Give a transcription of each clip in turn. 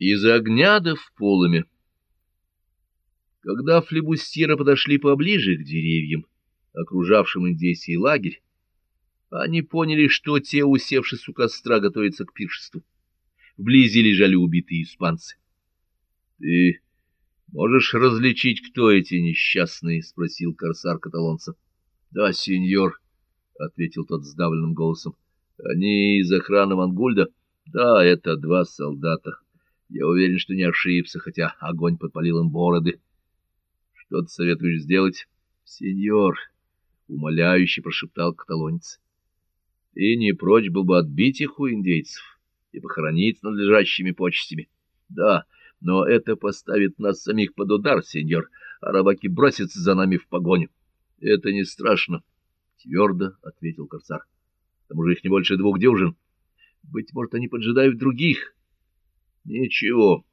Из огня да в полыми. Когда флебустьеры подошли поближе к деревьям, окружавшим индейский лагерь, они поняли, что те, усевшись у костра, готовятся к пиршеству. Вблизи лежали убитые испанцы. — Ты можешь различить, кто эти несчастные? — спросил корсар каталонца. — Да, сеньор, — ответил тот сдавленным голосом. — Они из охраны Вангульда? — Да, это два солдата. Я уверен, что не ошибся, хотя огонь подпалил им бороды. Что ты советуешь сделать? Сеньор, умоляюще прошептал каталонец. Ты не прочь был бы отбить их у индейцев и похоронить с надлежащими почестями. Да, но это поставит нас самих под удар, сеньор, а рабаки бросятся за нами в погоню. Это не страшно, твердо ответил корсар. К тому же их не больше двух дюжин. Быть может, они поджидают других. Ничего.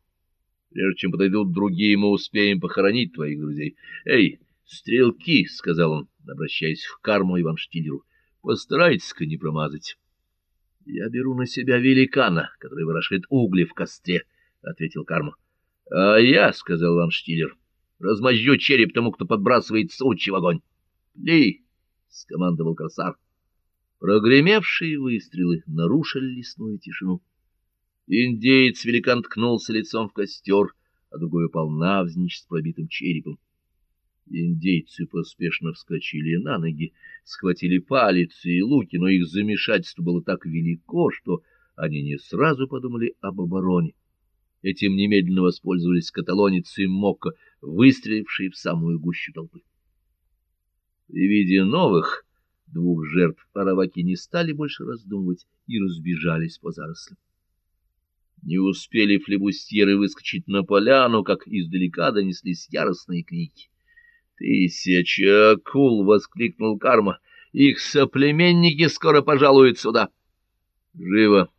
Прежде чем подойдут другие, мы успеем похоронить твоих друзей. Эй, стрелки, — сказал он, обращаясь к Карму и Ван Штиллеру, — постарайтесь-ка не промазать. — Я беру на себя великана, который ворошит угли в костре, — ответил Карма. — А я, — сказал Ван Штиллер, — размозжу череп тому, кто подбрасывает сучи в огонь. — Ли! — скомандовал корсар. Прогремевшие выстрелы нарушили лесную тишину. Индеец-великан ткнулся лицом в костер, а другой упал навзничь с пробитым черепом. Индейцы поспешно вскочили на ноги, схватили палицы и луки, но их замешательство было так велико, что они не сразу подумали об обороне. Этим немедленно воспользовались каталонец и Мокко, выстрелившие в самую гущу толпы. При виде новых двух жертв араваки не стали больше раздумывать и разбежались по зарослям. Не успели флебустьеры выскочить на поляну, как издалека донеслись яростные крики. «Тысяча акул!» — воскликнул Карма. «Их соплеменники скоро пожалуют сюда!» «Живо!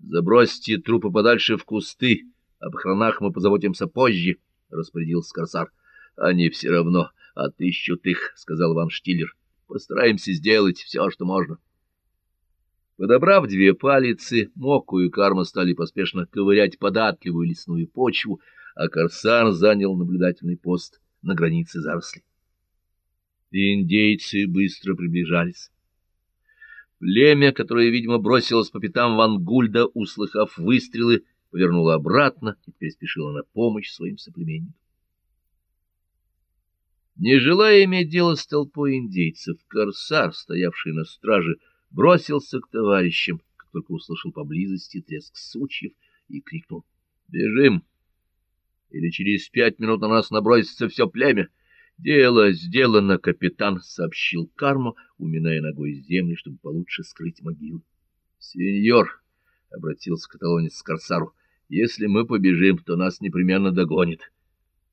Забросьте трупы подальше в кусты. Об охранах мы позаботимся позже», — распорядился Корсар. «Они все равно отыщут их», — сказал Ван Штиллер. «Постараемся сделать все, что можно». Подобрав две палицы, Мокку и Карма стали поспешно ковырять податливую лесную почву, а Корсар занял наблюдательный пост на границе зарослей. Индейцы быстро приближались. Племя, которое, видимо, бросилось по пятам Ван Гульда, услыхав выстрелы, повернуло обратно и теперь спешило на помощь своим соплеменникам. Не желая иметь дело с толпой индейцев, корсар, стоявший на страже, бросился к товарищам, как только услышал поблизости треск сучьев, и крикнул «Бежим!» Или через пять минут на нас набросится все племя. «Дело сделано, капитан», — сообщил Кармо, уминая ногой земли, чтобы получше скрыть могилу. «Сеньор», — обратился каталонец к Корсару, — «если мы побежим, то нас непременно догонит».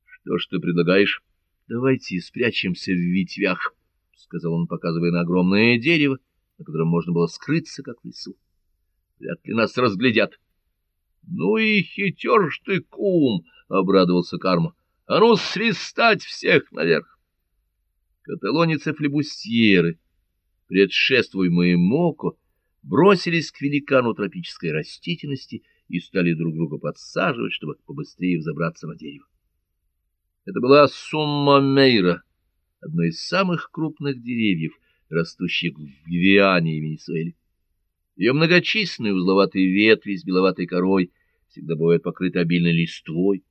«Что ж ты предлагаешь?» «Давайте спрячемся в ветвях», — сказал он, показывая на огромное дерево, на котором можно было скрыться, как в лесу. Вряд ли нас разглядят. — Ну и хитер ж ты, кум! — обрадовался Карма. — А ну, свистать всех наверх! Флебустьеры, предшествуемые Моко, бросились к великану тропической растительности и стали друг друга подсаживать, чтобы побыстрее взобраться на дерево. Это была сумма мейра, одно из самых крупных деревьев — растущих в Гвиане и Венесуэле. Ее многочисленные узловатые ветви с беловатой корой всегда бывают покрыты обильной листвой.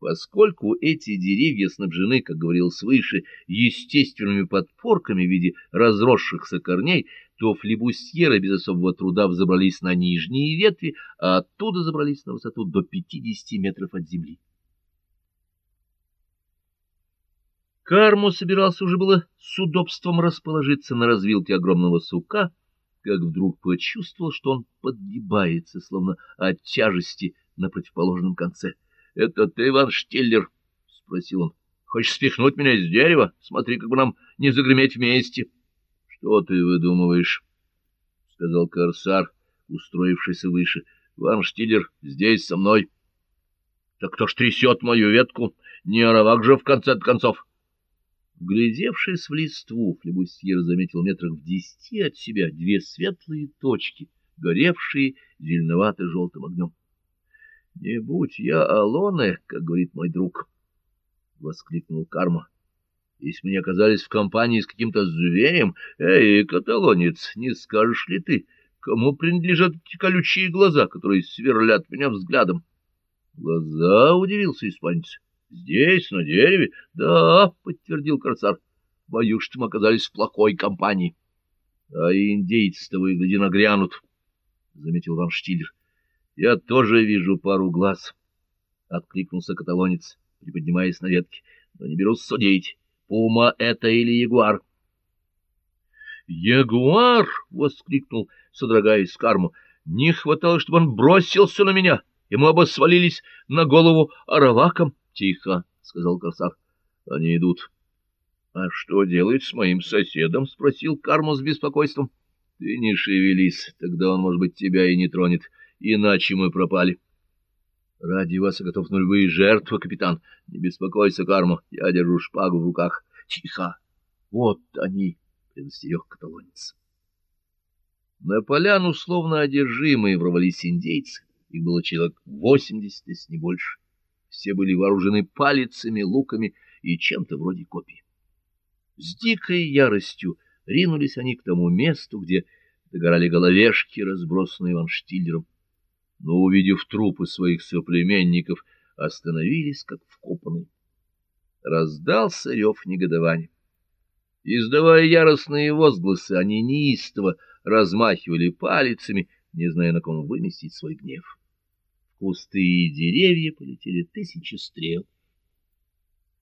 Поскольку эти деревья снабжены, как говорил свыше, естественными подпорками в виде разросшихся корней, то флебусьеры без особого труда взобрались на нижние ветви, а оттуда забрались на высоту до 50 метров от земли. Карму собирался уже было с удобством расположиться на развилке огромного сука, как вдруг почувствовал, что он подгибается, словно от тяжести на противоположном конце. — Это ты, Иван Штиллер? — спросил он. — Хочешь спихнуть меня из дерева? Смотри, как бы нам не загреметь вместе. — Что ты выдумываешь? — сказал корсар, устроившийся выше. — Иван Штиллер здесь со мной. — Так кто ж трясет мою ветку? Не оровак же в конце концов. — Глядевшись в листву, флебустьер заметил метрах в десяти от себя две светлые точки, горевшие зеленовато-желтым огнем. — Не будь я Алоне, как говорит мой друг, — воскликнул Карма. — Если мы не оказались в компании с каким-то зверем... Эй, каталонец, не скажешь ли ты, кому принадлежат эти колючие глаза, которые сверлят меня взглядом? — Глаза? — удивился испанец. — Здесь, на дереве? — Да, — подтвердил корсар. — Боюсь, что мы оказались в плохой компании. — А индейцы-то, выгляди, нагрянут, — заметил Ван Штиллер. — Я тоже вижу пару глаз, — откликнулся каталонец, приподнимаясь на ветке. — Но не берусь судить. Пума это или ягуар? «Ягуар!» — воскликнул, содрогаясь карму. «Не хватало, чтобы он бросился на меня, мы оба свалились на голову араваком». «Тихо!» — сказал корсар. «Они идут». «А что делать с моим соседом?» — спросил Карму с беспокойством. «Ты не шевелись, тогда он, может быть, тебя и не тронет, иначе мы пропали». Ради вас я готов на любые жертвы, капитан. Не беспокойся, Карма, я держу шпагу в руках. Тихо! Вот они, предостерег каталонец. На поляну, словно одержимые, ворвались индейцы. Их было человек восемьдесят, если не больше. Все были вооружены палицами, луками и чем-то вроде копий. С дикой яростью ринулись они к тому месту, где догорали головешки, разбросанные ванштиллером но, увидев трупы своих соплеменников, остановились, как вкопанные. Раздался рев негодования. Издавая яростные возгласы, они неистово размахивали палицами, не зная, на ком выместить свой гнев. Кусты и деревья полетели тысячи стрел —